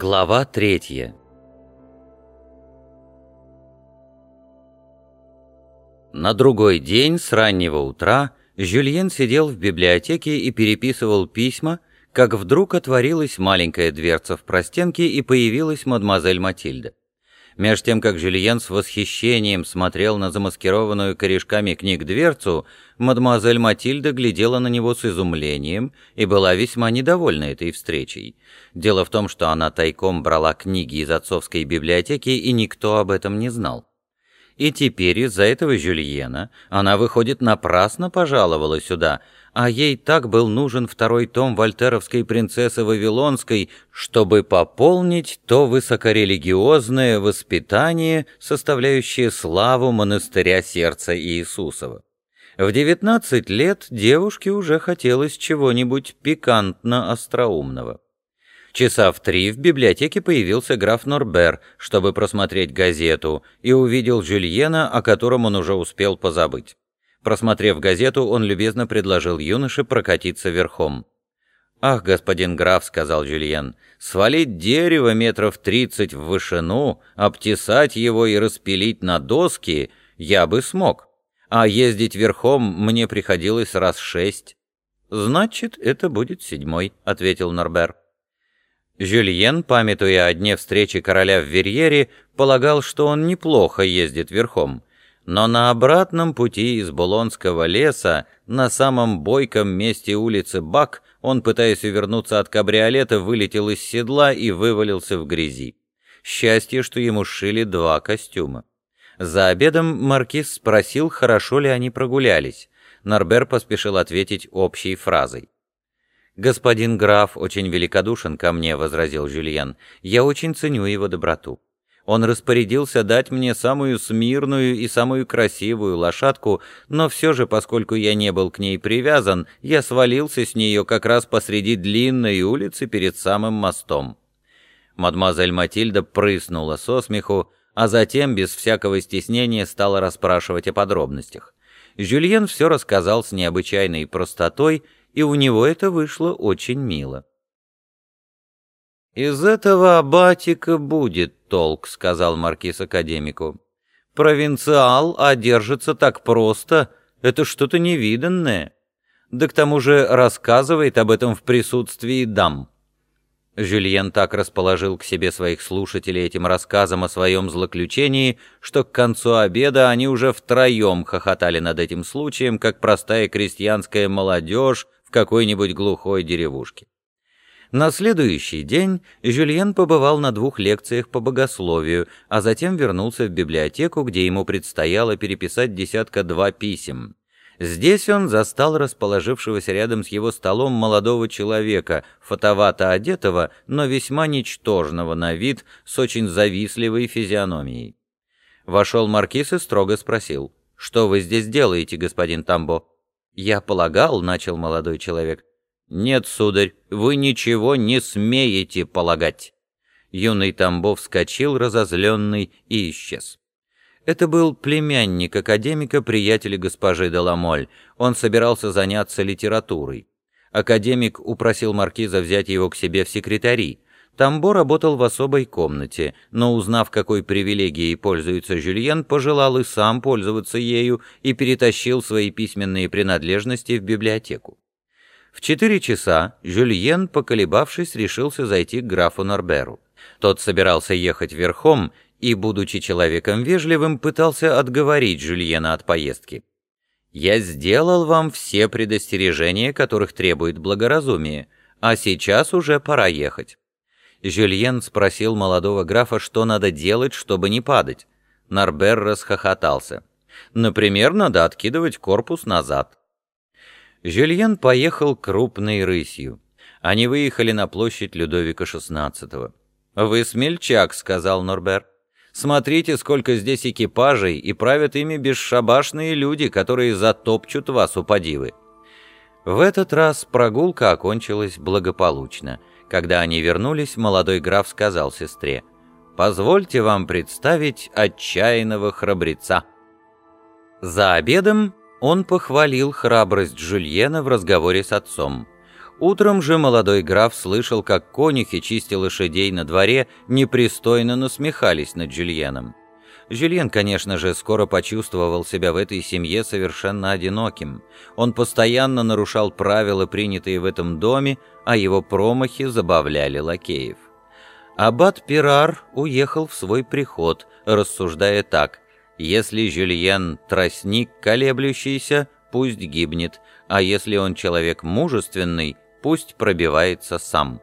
Глава третья На другой день с раннего утра Жюльен сидел в библиотеке и переписывал письма, как вдруг отворилась маленькая дверца в простенке и появилась мадемуазель Матильда. Меж тем, как Жюльен с восхищением смотрел на замаскированную корешками книг дверцу, мадемуазель Матильда глядела на него с изумлением и была весьма недовольна этой встречей. Дело в том, что она тайком брала книги из отцовской библиотеки, и никто об этом не знал. И теперь из-за этого Жюльена она, выходит, напрасно пожаловала сюда — а ей так был нужен второй том вольтеровской принцессы Вавилонской, чтобы пополнить то высокорелигиозное воспитание, составляющее славу монастыря сердца Иисусова. В 19 лет девушке уже хотелось чего-нибудь пикантно-остроумного. Часа в три в библиотеке появился граф Норбер, чтобы просмотреть газету, и увидел Жюльена, о котором он уже успел позабыть. Просмотрев газету, он любезно предложил юноше прокатиться верхом. «Ах, господин граф», — сказал Жюльен, — «свалить дерево метров тридцать в вышину, обтесать его и распилить на доски я бы смог, а ездить верхом мне приходилось раз шесть». «Значит, это будет седьмой», — ответил Норбер. Жюльен, памятуя о дне встречи короля в Верьере, полагал, что он неплохо ездит верхом, но на обратном пути из Булонского леса, на самом бойком месте улицы Бак, он, пытаясь увернуться от кабриолета, вылетел из седла и вывалился в грязи. Счастье, что ему сшили два костюма. За обедом маркиз спросил, хорошо ли они прогулялись. Норбер поспешил ответить общей фразой. «Господин граф очень великодушен ко мне», — возразил Жюльен. «Я очень ценю его доброту». Он распорядился дать мне самую смирную и самую красивую лошадку, но все же, поскольку я не был к ней привязан, я свалился с нее как раз посреди длинной улицы перед самым мостом. Мадемуазель Матильда прыснула со смеху, а затем, без всякого стеснения, стала расспрашивать о подробностях. Жюльен все рассказал с необычайной простотой, и у него это вышло очень мило. «Из этого абатика будет толк», — сказал маркиз академику. «Провинциал одержится так просто, это что-то невиданное. Да к тому же рассказывает об этом в присутствии дам». Жюльен так расположил к себе своих слушателей этим рассказом о своем злоключении, что к концу обеда они уже втроем хохотали над этим случаем, как простая крестьянская молодежь в какой-нибудь глухой деревушке. На следующий день Жюльен побывал на двух лекциях по богословию, а затем вернулся в библиотеку, где ему предстояло переписать десятка-два писем. Здесь он застал расположившегося рядом с его столом молодого человека, фотовато одетого, но весьма ничтожного на вид, с очень завистливой физиономией. Вошел маркиз и строго спросил, «Что вы здесь делаете, господин Тамбо?» «Я полагал», — начал молодой человек, «Нет, сударь, вы ничего не смеете полагать». Юный Тамбов вскочил, разозленный, и исчез. Это был племянник академика, приятеля госпожи Деламоль. Он собирался заняться литературой. Академик упросил маркиза взять его к себе в секретари. Тамбо работал в особой комнате, но, узнав, какой привилегией пользуется Жюльен, пожелал и сам пользоваться ею и перетащил свои письменные принадлежности в библиотеку. В четыре часа Жюльен, поколебавшись, решился зайти к графу Норберу. Тот собирался ехать верхом и, будучи человеком вежливым, пытался отговорить Жюльена от поездки. «Я сделал вам все предостережения, которых требует благоразумие, а сейчас уже пора ехать». Жюльен спросил молодого графа, что надо делать, чтобы не падать. Норбер расхохотался. «Например, надо откидывать корпус назад». Жюльен поехал крупной рысью. Они выехали на площадь Людовика XVI. «Вы смельчак», — сказал Норбер. «Смотрите, сколько здесь экипажей, и правят ими бесшабашные люди, которые затопчут вас у подивы». В этот раз прогулка окончилась благополучно. Когда они вернулись, молодой граф сказал сестре, «Позвольте вам представить отчаянного храбреца». За обедом он похвалил храбрость Жюльена в разговоре с отцом. Утром же молодой граф слышал, как конюхи, чисти лошадей на дворе, непристойно насмехались над Жюльеном. Жюльен, конечно же, скоро почувствовал себя в этой семье совершенно одиноким. Он постоянно нарушал правила, принятые в этом доме, а его промахи забавляли лакеев. Аббат Пирар уехал в свой приход, рассуждая так. «Если Жюльен — тростник колеблющийся, пусть гибнет, а если он человек мужественный, пусть пробивается сам».